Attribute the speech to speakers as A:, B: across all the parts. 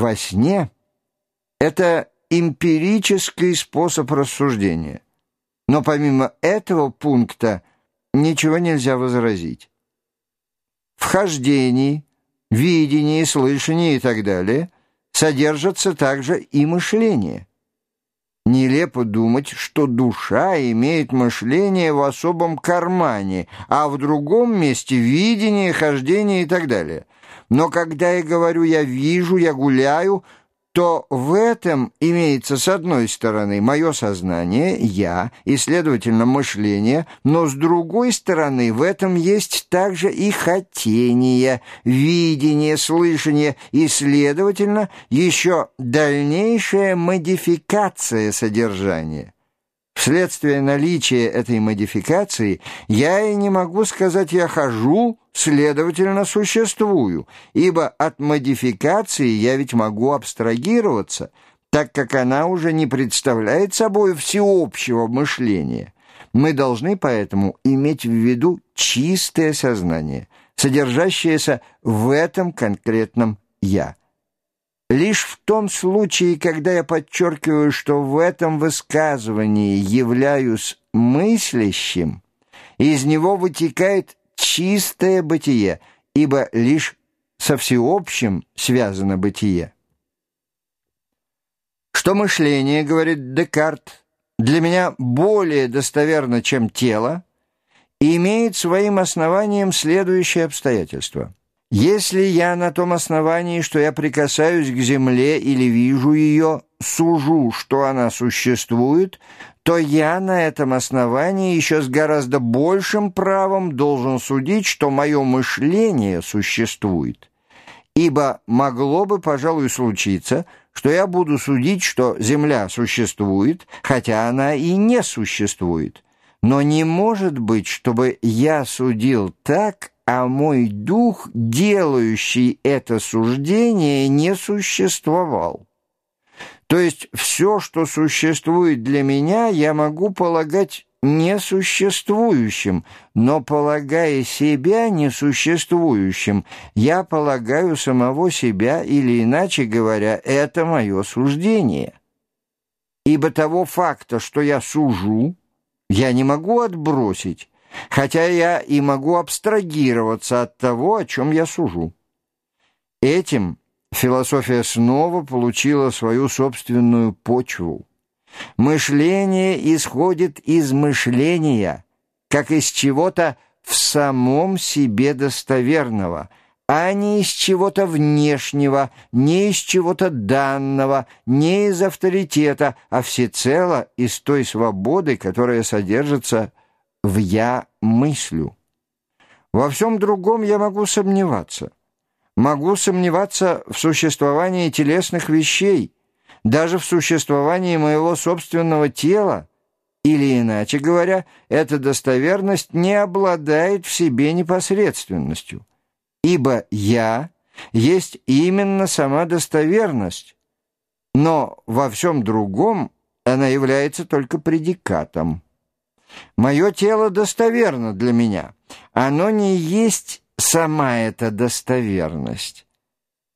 A: во сне — это эмпирический способ рассуждения. Но помимо этого пункта ничего нельзя возразить. В хождении, видении, слышании и так далее содержится также и мышление. Нелепо думать, что душа имеет мышление в особом кармане, а в другом месте видение, хождение и так далее. Но когда я говорю «я вижу», «я гуляю», то в этом имеется, с одной стороны, мое сознание, я, и, следовательно, мышление, но с другой стороны, в этом есть также и хотение, видение, слышание, и, следовательно, еще дальнейшая модификация содержания. Вследствие наличия этой модификации я и не могу сказать «я хожу», следовательно, существую, ибо от модификации я ведь могу абстрагироваться, так как она уже не представляет собой всеобщего мышления. Мы должны поэтому иметь в виду чистое сознание, содержащееся в этом конкретном «я». Лишь в том случае, когда я подчеркиваю, что в этом высказывании являюсь мыслящим, из него вытекает чистое бытие, ибо лишь со всеобщим связано бытие. Что мышление, говорит Декарт, для меня более достоверно, чем тело, имеет своим основанием следующее обстоятельство – если я на том основании, что я прикасаюсь к земле или вижу ее, сужу, что она существует, то я на этом основании еще с гораздо большим правом должен судить, что мое мышление существует. Ибо могло бы, пожалуй, случиться, что я буду судить, что Земля существует, хотя она и не существует. Но не может быть, чтобы я судил так, а мой дух, делающий это суждение, не существовал. То есть все, что существует для меня, я могу полагать несуществующим, но полагая себя несуществующим, я полагаю самого себя, или, иначе говоря, это мое суждение. Ибо того факта, что я сужу, я не могу отбросить, хотя я и могу абстрагироваться от того, о чем я сужу. Этим философия снова получила свою собственную почву. Мышление исходит из мышления, как из чего-то в самом себе достоверного, а не из чего-то внешнего, не из чего-то данного, не из авторитета, а всецело из той свободы, которая содержится в «я мыслю». Во всем другом я могу сомневаться. Могу сомневаться в существовании телесных вещей, даже в существовании моего собственного тела, или, иначе говоря, эта достоверность не обладает в себе непосредственностью, ибо «я» есть именно сама достоверность, но во всем другом она является только предикатом. Мое тело достоверно для меня. Оно не есть сама эта достоверность.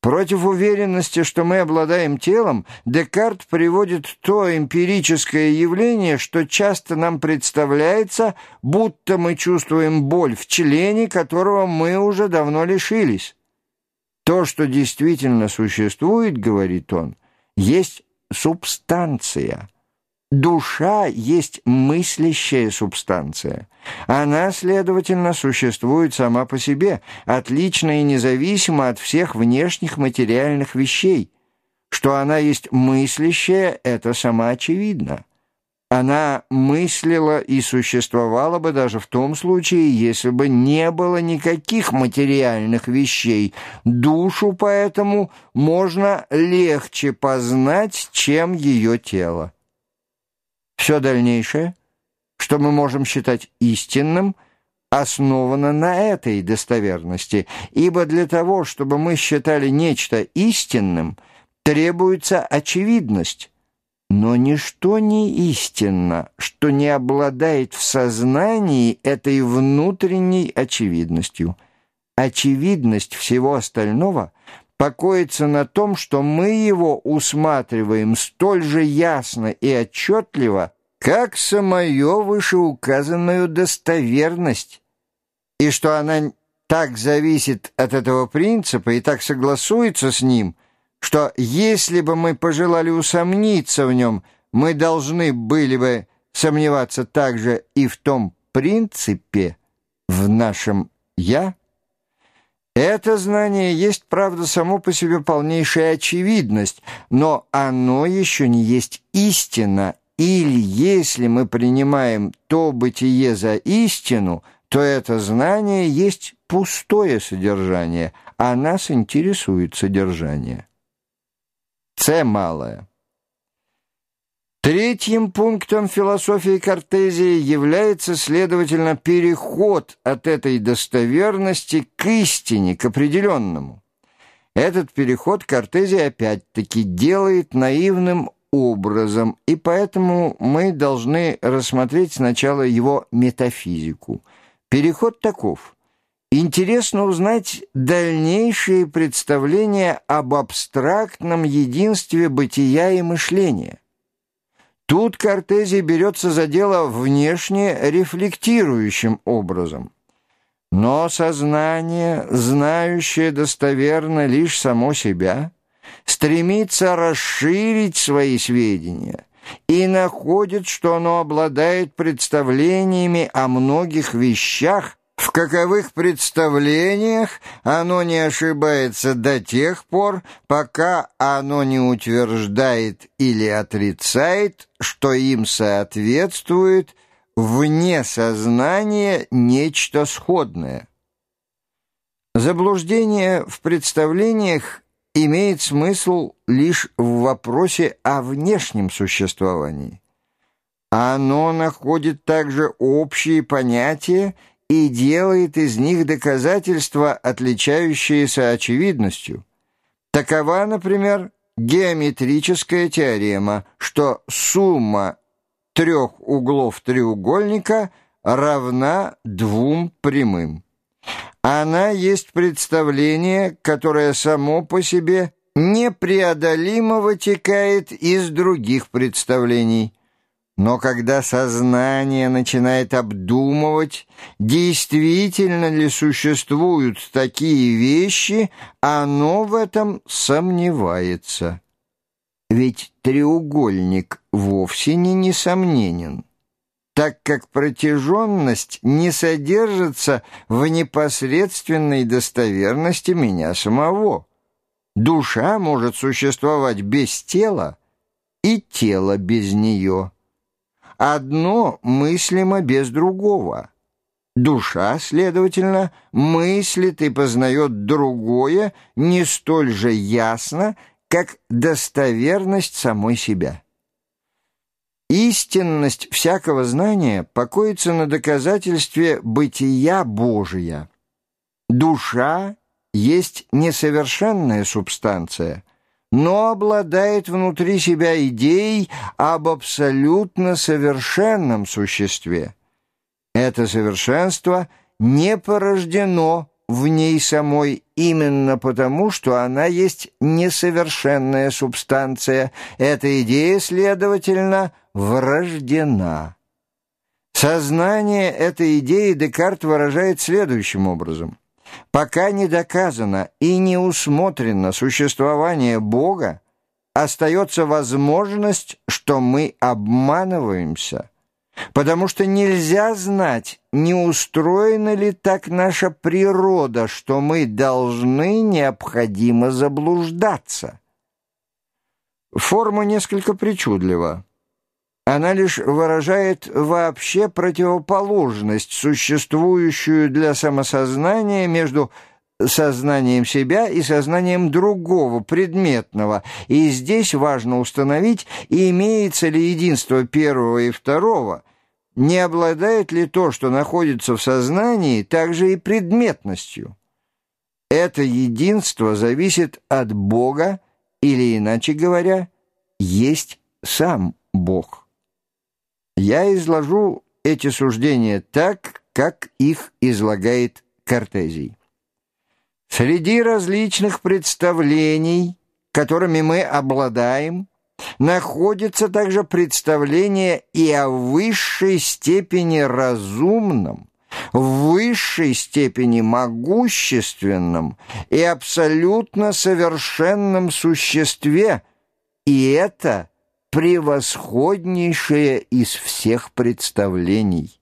A: Против уверенности, что мы обладаем телом, Декарт приводит то эмпирическое явление, что часто нам представляется, будто мы чувствуем боль в члене, которого мы уже давно лишились. То, что действительно существует, говорит он, есть субстанция – Душа есть мыслящая субстанция. Она, следовательно, существует сама по себе, отлично и независимо от всех внешних материальных вещей. Что она есть мыслящая, это самоочевидно. Она мыслила и существовала бы даже в том случае, если бы не было никаких материальных вещей. Душу поэтому можно легче познать, чем ее тело. Все дальнейшее, что мы можем считать истинным, основано на этой достоверности, ибо для того, чтобы мы считали нечто истинным, требуется очевидность. Но ничто не истинно, что не обладает в сознании этой внутренней очевидностью. Очевидность всего остального покоится на том, что мы его усматриваем столь же ясно и отчетливо, как самую вышеуказанную достоверность, и что она так зависит от этого принципа и так согласуется с ним, что если бы мы пожелали усомниться в нем, мы должны были бы сомневаться также и в том принципе, в нашем «я», это знание есть, правда, само по себе полнейшая очевидность, но оно еще не есть истина, или если мы принимаем то бытие за истину, то это знание есть пустое содержание, а нас интересует содержание. С малое. Третьим пунктом философии Кортезии является, следовательно, переход от этой достоверности к истине, к определенному. Этот переход Кортезия опять-таки делает наивным образом, и поэтому мы должны рассмотреть сначала его метафизику. Переход таков. Интересно узнать дальнейшие представления об абстрактном единстве бытия и мышления. Тут Кортези берется за дело внешне рефлектирующим образом. Но сознание, знающее достоверно лишь само себя, стремится расширить свои сведения и находит, что оно обладает представлениями о многих вещах, в каковых представлениях оно не ошибается до тех пор, пока оно не утверждает или отрицает, что им соответствует вне сознания нечто сходное. Заблуждение в представлениях имеет смысл лишь в вопросе о внешнем существовании. Оно находит также общие понятия и делает из них доказательства, отличающиеся очевидностью. Такова, например, геометрическая теорема, что сумма трех углов треугольника равна двум прямым. Она есть представление, которое само по себе непреодолимо вытекает из других представлений – но когда сознание начинает обдумывать, действительно ли существуют такие вещи, оно в этом сомневается. Ведь треугольник вовсе не несомненен, так как протяженность не содержится в непосредственной достоверности меня самого. Душа может существовать без тела, и тело без нее. Одно мыслимо без другого. Душа, следовательно, мыслит и познает другое не столь же ясно, как достоверность самой себя. Истинность всякого знания покоится на доказательстве бытия Божия. Душа есть несовершенная субстанция – но обладает внутри себя идеей об абсолютно совершенном существе. Это совершенство не порождено в ней самой именно потому, что она есть несовершенная субстанция. Эта идея, следовательно, врождена. Сознание этой идеи Декарт выражает следующим образом. Пока не доказано и не усмотрено существование Бога, остается возможность, что мы обманываемся, потому что нельзя знать, не устроена ли так наша природа, что мы должны необходимо заблуждаться. Форма несколько причудлива. Она лишь выражает вообще противоположность, существующую для самосознания между сознанием себя и сознанием другого, предметного. И здесь важно установить, имеется ли единство первого и второго, не обладает ли то, что находится в сознании, также и предметностью. Это единство зависит от Бога, или, иначе говоря, есть сам Бог. Я изложу эти суждения так, как их излагает Кортезий. Среди различных представлений, которыми мы обладаем, находится также представление и о высшей степени разумном, в высшей степени могущественном и абсолютно совершенном существе, и это превосходнейшее из всех представлений.